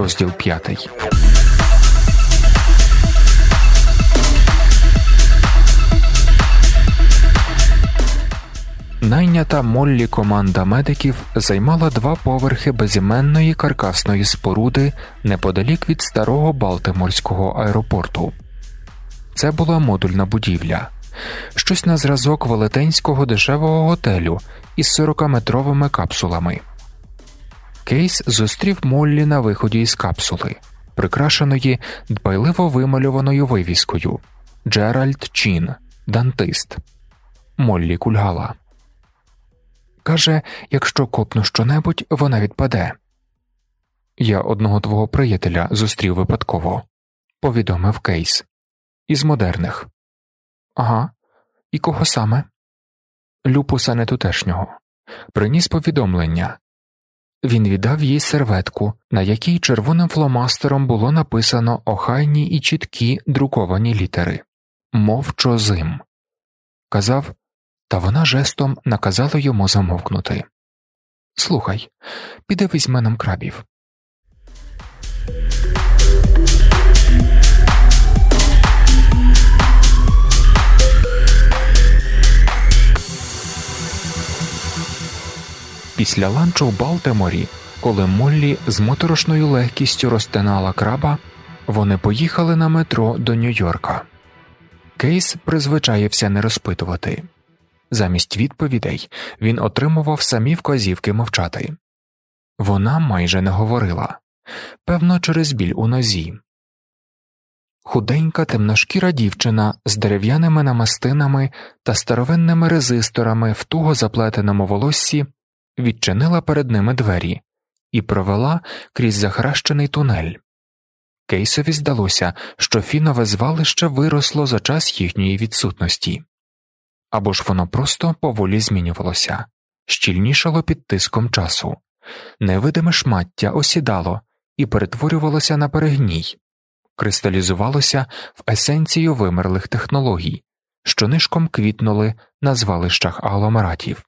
розділ п'ятий. Найнята Моллі команда медиків займала два поверхи безіменної каркасної споруди неподалік від старого Балтиморського аеропорту. Це була модульна будівля, щось на зразок велетенського дешевого готелю із 40-метровими капсулами. Кейс зустрів Моллі на виході із капсули, прикрашеної дбайливо вималюваною вивіскою Джеральд Чін, дантист. Моллі кульгала. Каже, якщо копну щонебудь, вона відпаде. Я одного твого приятеля зустрів випадково, повідомив Кейс. Із модерних. Ага. І кого саме? Люпуса нетутешнього. Приніс повідомлення. Він віддав їй серветку, на якій червоним фломастером було написано охайні і чіткі друковані літери Мовчозим. Казав, та вона жестом наказала йому замовкнути. Слухай, піди візьме нам крабів. Після ланчу в Балтиморі, коли Моллі з моторошною легкістю розтинала краба, вони поїхали на метро до Нью-Йорка. Кейс призвичаєвся не розпитувати. Замість відповідей він отримував самі вказівки мовчати. Вона майже не говорила певно, через біль у нозі. Худенька темношкіра дівчина з дерев'яними намастинами та старовинними резисторами в туго заплетеному волоссі відчинила перед ними двері і провела крізь захрещений тунель. Кейсові здалося, що фінове звалище виросло за час їхньої відсутності або ж воно просто поволі змінювалося, щільнішало під тиском часу, невидиме шмаття осідало і перетворювалося на перегній, кристалізувалося в есенцію вимерлих технологій, що нишком квітнули на звалищах агломератів.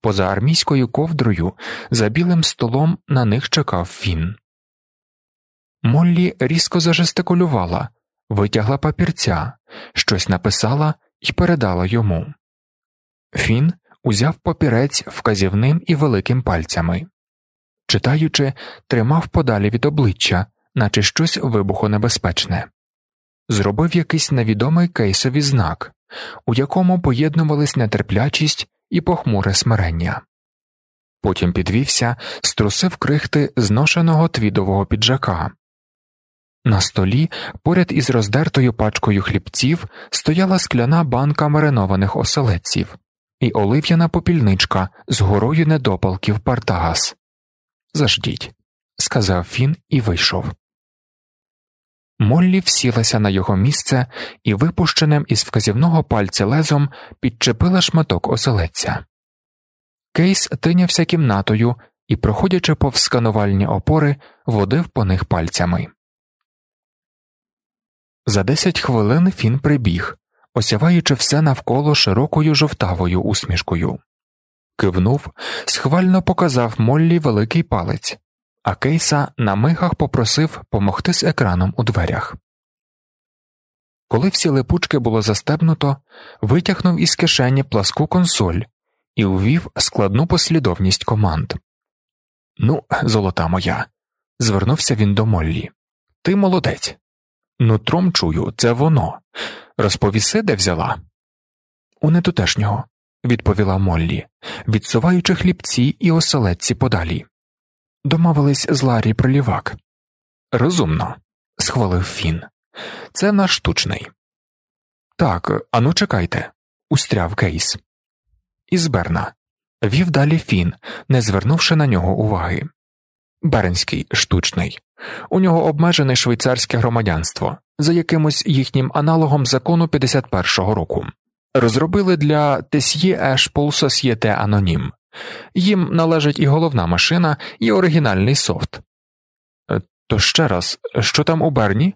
Поза армійською ковдрою, за білим столом на них чекав фін. Моллі різко зажестикулювала, витягла папірця, щось написала і передала йому. Фін узяв папірець вказівним і великим пальцями. Читаючи, тримав подалі від обличчя, наче щось вибухонебезпечне, зробив якийсь невідомий кейсовий знак, у якому поєднувались нетерплячість і похмуре смирення. Потім підвівся, струсив крихти зношеного твідового піджака, на столі, поряд із роздертою пачкою хлібців, стояла скляна банка маринованих оселедців і олив'яна попільничка з горою недопалків Партагас. Заждіть, сказав він і вийшов. Моллі всілася на його місце і випущеним із вказівного пальця лезом підчепила шматок оселедця. Кейс тинявся кімнатою і, проходячи повз сканувальні опори, водив по них пальцями. За десять хвилин Фін прибіг, осяваючи все навколо широкою жовтавою усмішкою. Кивнув, схвально показав Моллі великий палець, а Кейса на мигах попросив помогти з екраном у дверях. Коли всі липучки було застебнуто, витягнув із кишені пласку консоль і увів складну послідовність команд. Ну, золота моя, звернувся він до Моллі. Ти молодець. Нутром чую, це воно. Розповіси, де взяла? У нетутешнього, відповіла Моллі, відсуваючи хлібці і оселедці подалі. Домовились з Ларі про лівак. Розумно, схвалив Фін. Це наш штучний. Так, ану, чекайте, устряв Кейс. Із Берна. Вів далі Фін, не звернувши на нього уваги. Беренський штучний. У нього обмежене швейцарське громадянство за якимось їхнім аналогом закону 51-го року. Розробили для Тесьє Ешпол Сосьєте Анонім. Їм належить і головна машина, і оригінальний софт. Е, то ще раз, що там у Берні?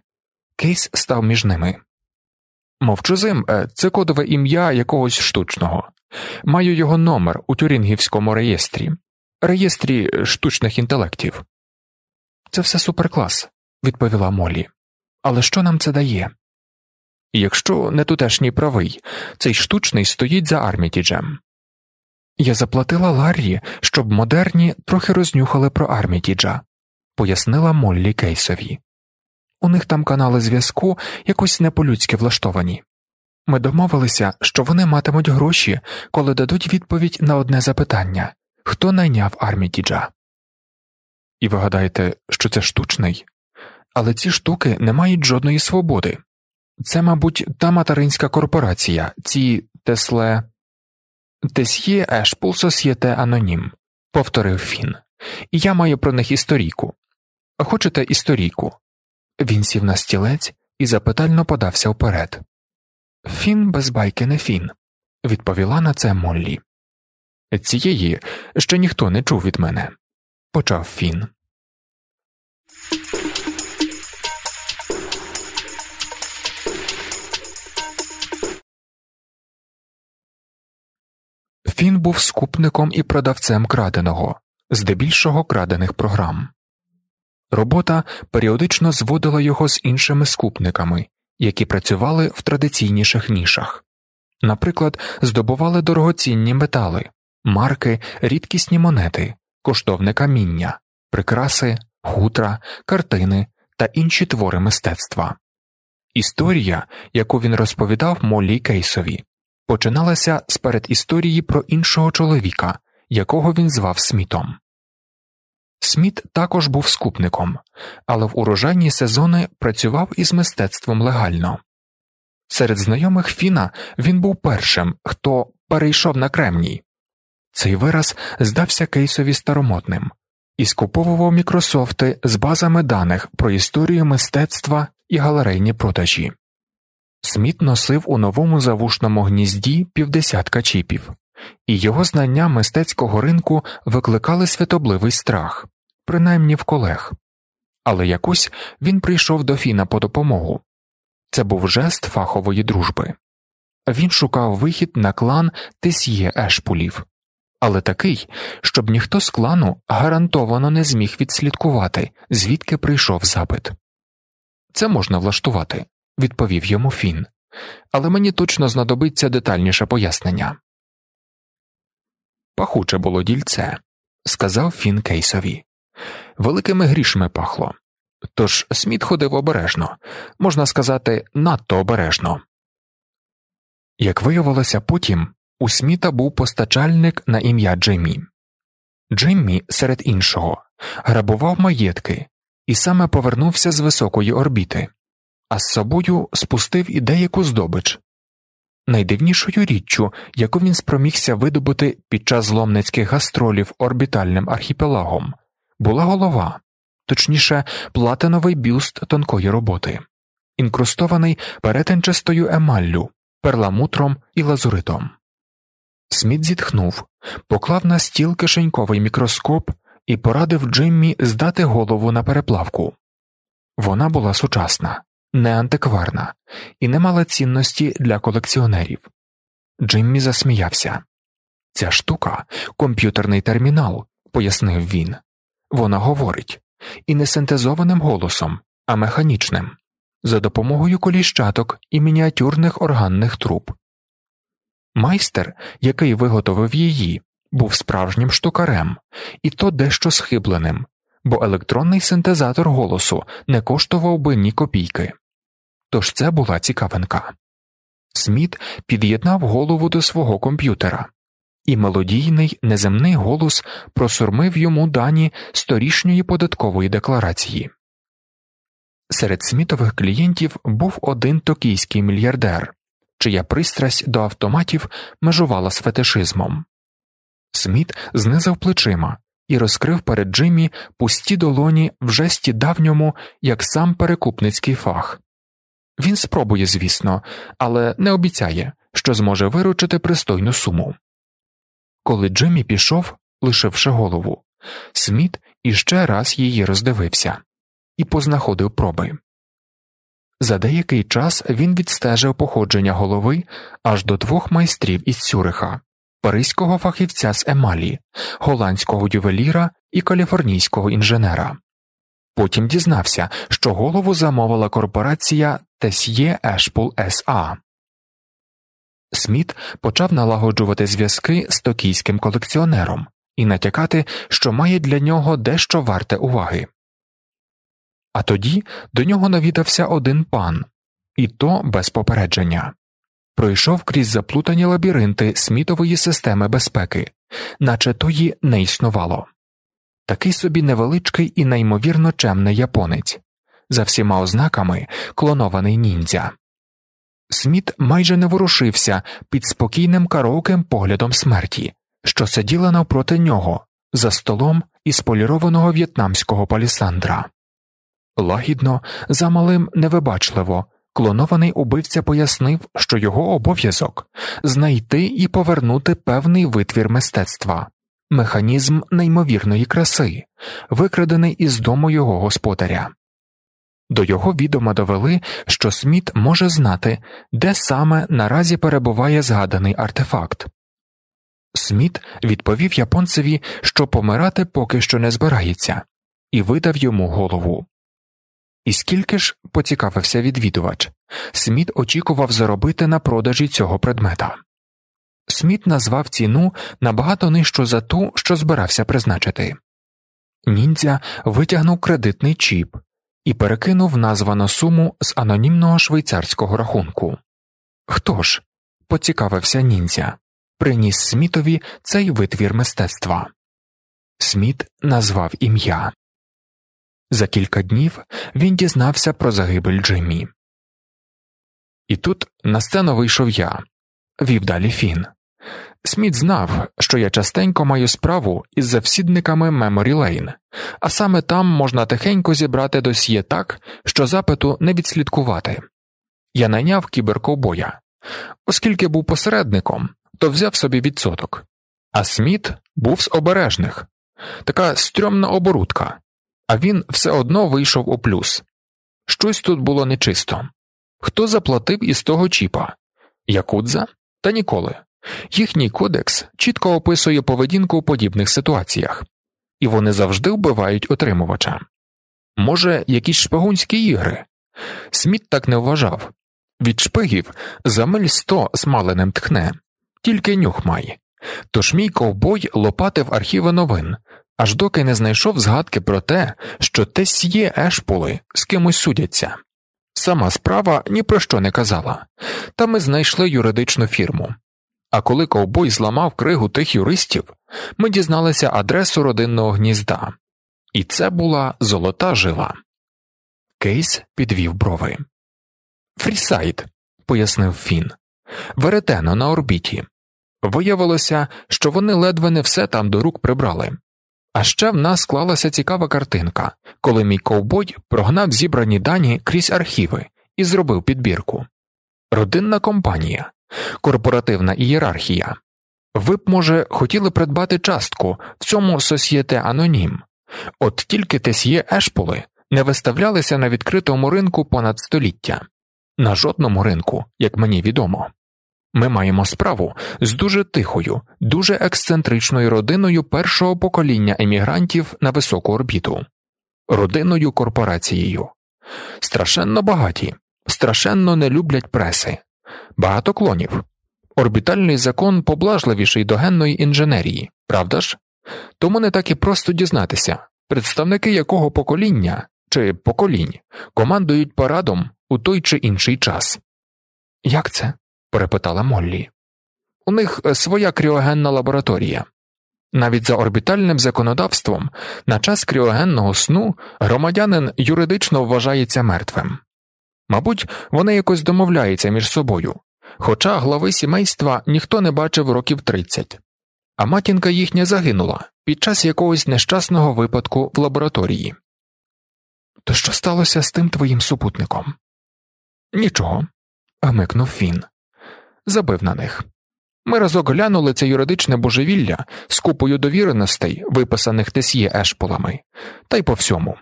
Кейс став між ними. Мовчузим е, це кодове ім'я якогось штучного. Маю його номер у Тюрінгівському реєстрі, реєстрі штучних інтелектів. Це все суперклас, відповіла Молі. Але що нам це дає? Якщо не тутешній правий, цей штучний стоїть за Армітіджем. Я заплатила Ларрі, щоб модерні трохи рознюхали про Армітіджа, пояснила Моллі Кейсові. У них там канали зв'язку якось не по-людськи влаштовані. Ми домовилися, що вони матимуть гроші, коли дадуть відповідь на одне запитання хто найняв Армітіджа. І ви гадаєте, що це штучний? Але ці штуки не мають жодної свободи. Це, мабуть, та материнська корпорація, ці Тесле. Тесьє Ешпул Сосьєте Анонім, повторив Фін, і я маю про них історійку. Хочете історійку? Він сів на стілець і запитально подався вперед. Фін без байки не фін, відповіла на це Моллі. Цієї ще ніхто не чув від мене, почав Фін. Фін був скупником і продавцем краденого, здебільшого крадених програм. Робота періодично зводила його з іншими скупниками, які працювали в традиційніших нішах, наприклад, здобували дорогоцінні метали, марки, рідкісні монети, коштовне каміння, прикраси, хутра, картини та інші твори мистецтва. Історія, яку він розповідав Моллі Кейсові, починалася з передісторії про іншого чоловіка, якого він звав Смітом. Сміт також був скупником, але в урожайні сезони працював із мистецтвом легально. Серед знайомих Фіна він був першим, хто перейшов на кремній. Цей вираз здався кейсові старомотним і скуповував мікрософти з базами даних про історію мистецтва і галерейні продажі. Сміт носив у новому завушному гнізді півдесятка чіпів, і його знання мистецького ринку викликали святобливий страх, принаймні в колег. Але якось він прийшов до Фіна по допомогу це був жест фахової дружби. Він шукав вихід на клан Тесьє Ешпулів, але такий, щоб ніхто з клану гарантовано не зміг відслідкувати, звідки прийшов запит. Це можна влаштувати відповів йому Фін, але мені точно знадобиться детальніше пояснення. Пахуче було дільце, сказав Фін Кейсові. Великими грішми пахло. Тож Сміт ходив обережно, можна сказати, надто обережно. Як виявилося потім, у Сміта був постачальник на ім'я Джиммі. Джиммі, серед іншого, грабував маєтки і саме повернувся з високої орбіти а з собою спустив і деяку здобич. Найдивнішою річчю, яку він спромігся видобути під час зломницьких гастролів орбітальним архіпелагом, була голова, точніше, платиновий бюст тонкої роботи, інкрустований перетинчастою емаллю, перламутром і лазуритом. Сміт зітхнув, поклав на стіл кишеньковий мікроскоп і порадив Джиммі здати голову на переплавку. Вона була сучасна, не антикварна і не мала цінності для колекціонерів. Джиммі засміявся. Ця штука комп'ютерний термінал, пояснив він. Вона говорить і не синтезованим голосом, а механічним, за допомогою коліщаток і мініатюрних органних труб. Майстер, який виготовив її, був справжнім штукарем, і то дещо схибленим, бо електронний синтезатор голосу не коштував би ні копійки. Тож це була цікавинка. Сміт під'єднав голову до свого комп'ютера, і мелодійний неземний голос просурмив йому дані сторічньої податкової декларації. Серед смітових клієнтів був один токійський мільярдер, чия пристрасть до автоматів межувала з фетишизмом. Сміт знизав плечима і розкрив перед Джиммі пусті долоні в жесті давньому, як сам перекупницький фах. Він спробує, звісно, але не обіцяє, що зможе виручити пристойну суму. Коли Джиммі пішов, лишивши голову, Сміт іще раз її роздивився і познаходив проби. За деякий час він відстежив походження голови аж до двох майстрів із Цюриха, паризького фахівця з Емалі, голландського ювеліра і каліфорнійського інженера. Потім дізнався, що голову замовила корпорація Тесьє Ешпул С.А. Сміт почав налагоджувати зв'язки з токійським колекціонером і натякати, що має для нього дещо варте уваги. А тоді до нього навідався один пан, і то без попередження пройшов крізь заплутані лабіринти смітової системи безпеки, наче тої не існувало. Такий собі невеличкий і неймовірно чемний японець, за всіма ознаками клонований ніндзя. Сміт майже не ворушився під спокійним караоким поглядом смерті, що сиділа навпроти нього за столом із полірованого в'єтнамського палісандра. Лагідно, замалим невибачливо, клонований убивця пояснив, що його обов'язок знайти і повернути певний витвір мистецтва, механізм неймовірної краси, викрадений із дому його господаря. До його відома довели, що Сміт може знати, де саме наразі перебуває згаданий артефакт. Сміт відповів японцеві, що помирати поки що не збирається, і видав йому голову. І скільки ж поцікавився відвідувач, Сміт очікував заробити на продажі цього предмета. Сміт назвав ціну набагато нижчу за ту, що збирався призначити. Ніндзя витягнув кредитний чіп і перекинув названу суму з анонімного швейцарського рахунку. Хто ж, поцікавився ніндзя, приніс Смітові цей витвір мистецтва. Сміт назвав ім'я. За кілька днів він дізнався про загибель Джиммі. І тут на сцену вийшов я, вів далі Фін. Сміт знав, що я частенько маю справу із завсідниками Меморі Лейн, а саме там можна тихенько зібрати досьє так, що запиту не відслідкувати. Я найняв кіберковбоя. Оскільки був посередником, то взяв собі відсоток, а Сміт був з обережних така стрьомна оборудка, а він все одно вийшов у плюс. Щось тут було нечисто. Хто заплатив із того чіпа? Якудза? Та ніколи. Їхній кодекс чітко описує поведінку у подібних ситуаціях, і вони завжди вбивають отримувача. Може, якісь шпигунські ігри? Сміт так не вважав від шпигів за миль сто смаленим тхне, тільки нюх має. Тож мій ковбой лопатив архіви новин, аж доки не знайшов згадки про те, що тесьє ешполи з кимось судяться. Сама справа ні про що не казала, та ми знайшли юридичну фірму. А коли ковбой зламав кригу тих юристів, ми дізналися адресу родинного гнізда, і це була золота жила. Кейс підвів брови. Фрісайд, пояснив Фін, веретено на орбіті. Виявилося, що вони ледве не все там до рук прибрали. А ще в нас склалася цікава картинка, коли мій ковбой прогнав зібрані дані крізь архіви і зробив підбірку. Родинна компанія, корпоративна ієрархія. Ви б, може, хотіли придбати частку в цьому сосьєте анонім, от тільки тесьє ешполи не виставлялися на відкритому ринку понад століття, на жодному ринку, як мені відомо. Ми маємо справу з дуже тихою, дуже ексцентричною родиною першого покоління емігрантів на високу орбіту, родиною корпорацією. Страшенно багаті, страшенно не люблять преси, багато клонів. Орбітальний закон поблажливіший до генної інженерії, правда ж? Тому не так і просто дізнатися, представники якого покоління чи поколінь командують парадом у той чи інший час. Як це? перепитала Моллі. У них е, своя кріогенна лабораторія. Навіть за орбітальним законодавством на час кріогенного сну громадянин юридично вважається мертвим. Мабуть, вони якось домовляються між собою, хоча глави сімейства ніхто не бачив років 30. а матінка їхня загинула під час якогось нещасного випадку в лабораторії. То що сталося з тим твоїм супутником? Нічого, гмикнув він забив на них. Ми разок глянули це юридичне божевілля з купою довіреностей, виписаних тесьє ешполами, та й по всьому.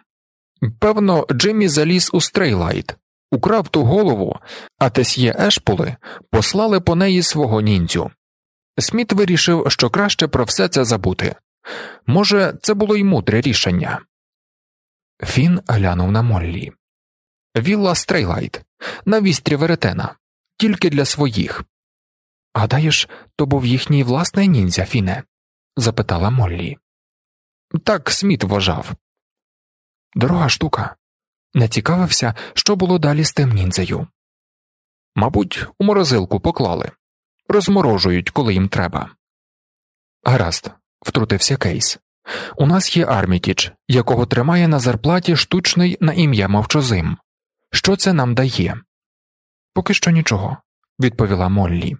Певно, Джиммі заліз у Стрейлайт, украв ту голову, а Тессьє-Ешпули послали по неї свого ніндзю. Сміт вирішив, що краще про все це забути. Може, це було й мудре рішення. Фін глянув на Моллі. Вілла Стрейлайт, на вістрі Веретена, тільки для своїх. Гадаєш, то був їхній власний ніндзя, Фіне? запитала Моллі. Так Сміт вважав. Дорога штука. Не цікавився, що було далі з тим ніндзею. Мабуть, у морозилку поклали, розморожують, коли їм треба. Гаразд, втрутився Кейс. У нас є Армітіч, якого тримає на зарплаті штучний на ім'я мовчозим. Що це нам дає? Поки що нічого, відповіла Моллі.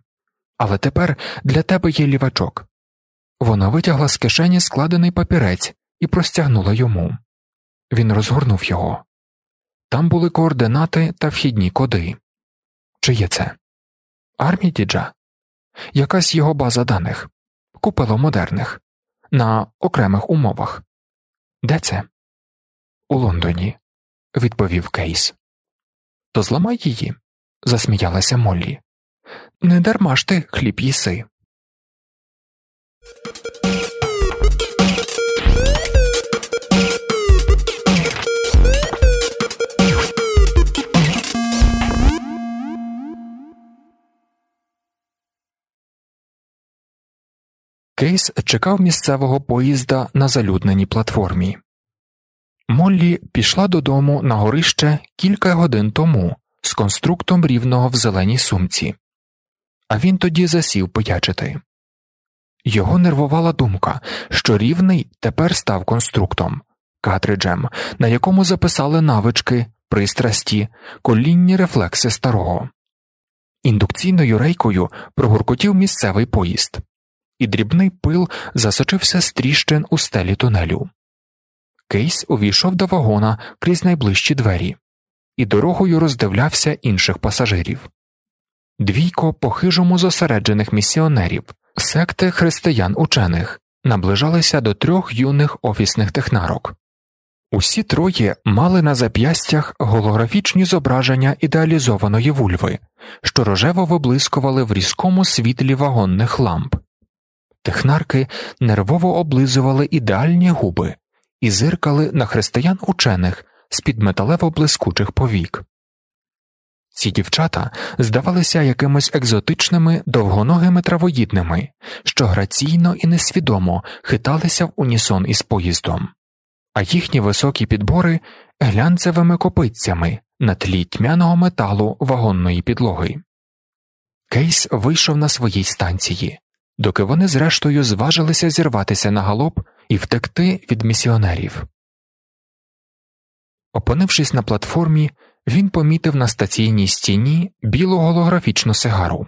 Але тепер для тебе є лівачок. Вона витягла з кишені складений папірець і простягнула йому. Він розгорнув його. Там були координати та вхідні коди. Чи є це? Армітіджа? Якась його база даних, купило модерних, на окремих умовах. Де це? У Лондоні, відповів Кейс. То зламай її, засміялася Моллі. Не дарма ж ти хліб їси. Кейс чекав місцевого поїзда на залюдненій платформі. Моллі пішла додому на горище кілька годин тому з конструктом рівного в зеленій сумці, а він тоді засів поячити. Його нервувала думка, що рівний тепер став конструктом, картриджем, на якому записали навички, пристрасті, колінні рефлекси старого. Індукційною рейкою прогуркотів місцевий поїзд і дрібний пил засочився з тріщин у стелі тунелю. Кейс увійшов до вагона крізь найближчі двері і дорогою роздивлявся інших пасажирів. Двійко по хижому зосереджених місіонерів, секти християн учених наближалися до трьох юних офісних технарок. Усі троє мали на зап'ястях голографічні зображення ідеалізованої вульви, що рожево виблискували в різкому світлі вагонних ламп. Технарки нервово облизували ідеальні губи і зиркали на християн учених з під металево блискучих повік. Ці дівчата здавалися якимось екзотичними довгоногими травоїдними, що граційно і несвідомо хиталися в унісон із поїздом, а їхні високі підбори глянцевими копицями на тлі тьмяного металу вагонної підлоги. Кейс вийшов на своїй станції доки вони зрештою зважилися зірватися на галоп і втекти від місіонерів. Опинившись на платформі, він помітив на стаційній стіні білу голографічну сигару.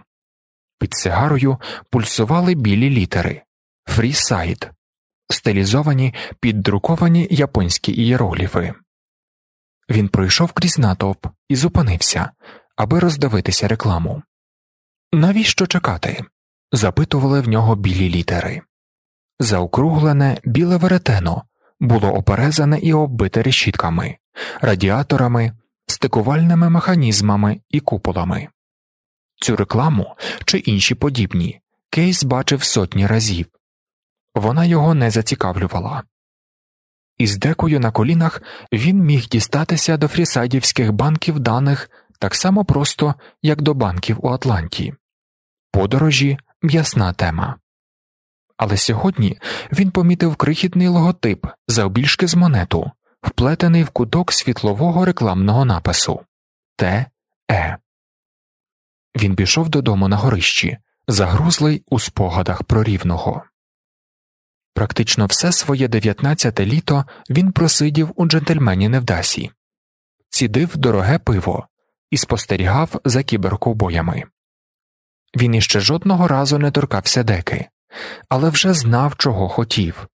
Під сигарою пульсували білі літери Фрісайд, стилізовані під друковані японські ієрогліфи. Він пройшов крізь натовп і зупинився, аби роздивитися рекламу. Навіщо чекати? Запитували в нього білі літери. Заокруглене біле веретено було оперезане і оббите решітками, радіаторами, стикувальними механізмами і куполами. Цю рекламу чи інші подібні Кейс бачив сотні разів вона його не зацікавлювала. Із декою на колінах він міг дістатися до фрісайдівських банків даних так само просто, як до банків у Атланті, подорожі м'ясна тема. Але сьогодні він помітив крихітний логотип завбільшки з монету, вплетений в куток світлового рекламного напису Т. Е. Він пішов додому на горищі, загрузлий у спогадах про рівного. Практично все своє дев'ятнадцяте літо він просидів у джентльмені Невдасі, цідив дороге пиво і спостерігав за кіберковбоями. Він іще жодного разу не торкався деки, але вже знав, чого хотів.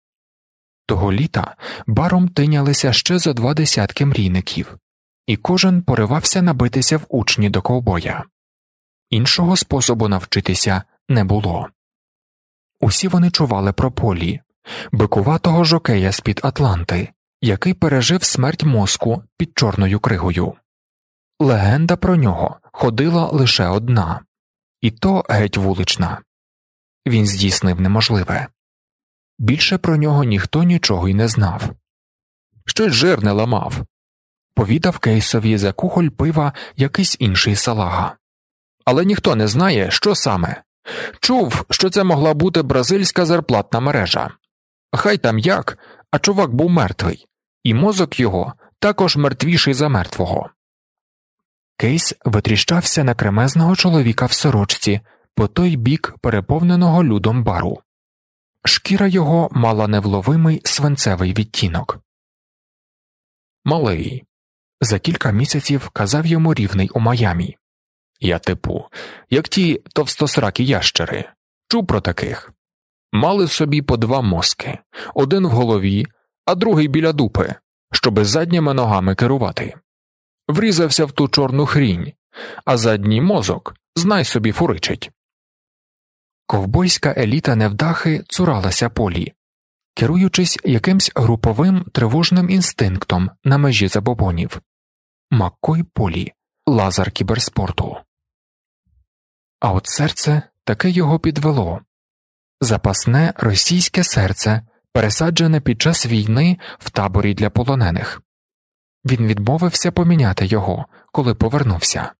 Того літа баром тинялися ще за два десятки мрійників, і кожен поривався набитися в учні до ковбоя. Іншого способу навчитися не було. Усі вони чували про полі, бикуватого жокея з під Атланти, який пережив смерть мозку під чорною кригою. Легенда про нього ходила лише одна і то геть вулична. Він здійснив неможливе. Більше про нього ніхто нічого й не знав. щось жирне ламав. Повідав кейсові за кухоль пива якийсь інший салага. Але ніхто не знає, що саме. Чув, що це могла бути бразильська зарплатна мережа. Хай там як, а чувак був мертвий, і мозок його також мертвіший за мертвого. Кейс витріщався на кремезного чоловіка в сорочці по той бік переповненого людом бару. Шкіра його мала невловимий свинцевий відтінок. Малий. За кілька місяців казав йому рівний у Майамі. Я типу, як ті товстосракі ящери, чув про таких. Мали собі по два мозки один в голові, а другий біля дупи, щоби задніми ногами керувати. Врізався в ту чорну хрінь, а задній мозок знай собі фуричить. Ковбойська еліта невдахи цуралася полі, керуючись якимсь груповим тривожним інстинктом на межі забобонів Маккой полі, лазар кіберспорту. А от серце таке його підвело запасне російське серце, пересаджене під час війни в таборі для полонених. Він відмовився поміняти його, коли повернувся.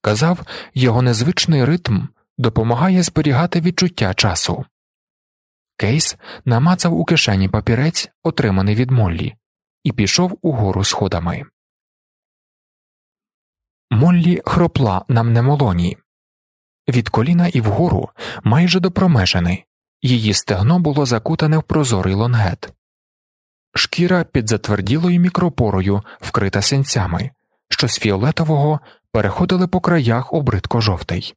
Казав, його незвичний ритм допомагає зберігати відчуття часу. Кейс намацав у кишені папірець, отриманий від Моллі, і пішов угору сходами. Моллі хропла на мнемопоролоні. Від коліна і вгору майже до промежини, її стегно було закутане в прозорий лонгет, шкіра під затверділою мікропорою вкрита синцями, що з фіолетового переходили по краях обридко жовтий.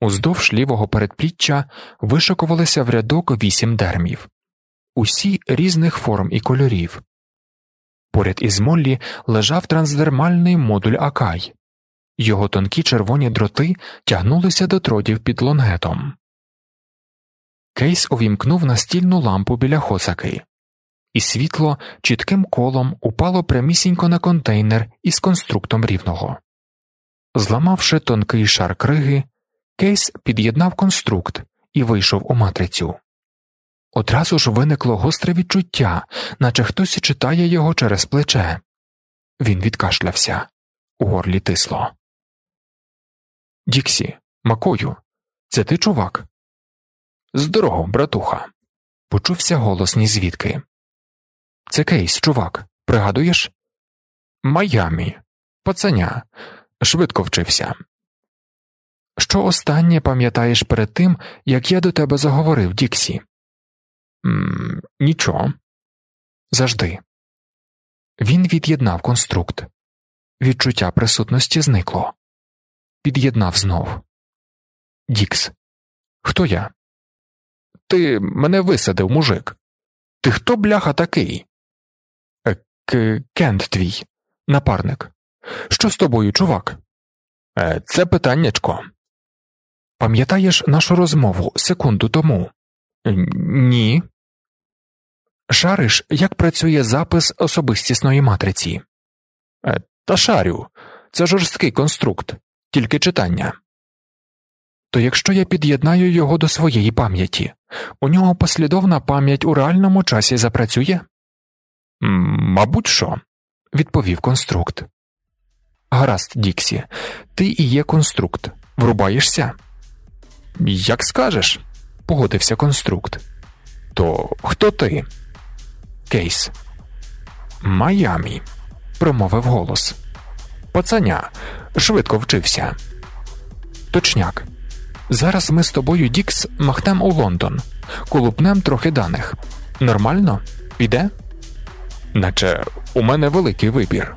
Уздовж лівого передпліччя вишикувалися в рядок вісім дермів, усі різних форм і кольорів. Поряд із Моллі лежав трансдермальний модуль Акай, його тонкі червоні дроти тягнулися до тродів під лонгетом. Кейс увімкнув настільну лампу біля хосаки, і світло чітким колом упало прямісінько на контейнер із конструктом рівного. Зламавши тонкий шар криги, Кейс під'єднав конструкт і вийшов у матрицю. Одразу ж виникло гостре відчуття, наче хтось читає його через плече. Він відкашлявся, у горлі тисло. Діксі, Макою, це ти чувак? Здорово, братуха. Почувся голос ні звідки. Це кейс, чувак, пригадуєш? Майамі, пацаня, швидко вчився. Що останнє пам'ятаєш перед тим, як я до тебе заговорив, Діксі? «М нічого. Завжди. Він від'єднав конструкт. Відчуття присутності зникло. Під'єднав знов. Дікс. Хто я? Ти мене висадив, мужик. Ти хто бляха такий? «Е, К Кент твій, напарник. Що з тобою, чувак? «Е, це питаннячко. Пам'ятаєш нашу розмову секунду тому? Ні. Шариш, як працює запис особистісної матриці? «Е, та шарю, це жорсткий конструкт, тільки читання. То якщо я під'єднаю його до своєї пам'яті, у нього послідовна пам'ять у реальному часі запрацює? Мабуть, що, відповів конструкт. Гаразд, Діксі, ти і є конструкт. Врубаєшся? Як скажеш, погодився конструкт. То хто ти? Кейс. Майамі, промовив голос. Пацаня, швидко вчився. Точняк. Зараз ми з тобою, Дікс, махнем у Лондон, колупнем трохи даних. Нормально? Піде? Наче у мене великий вибір.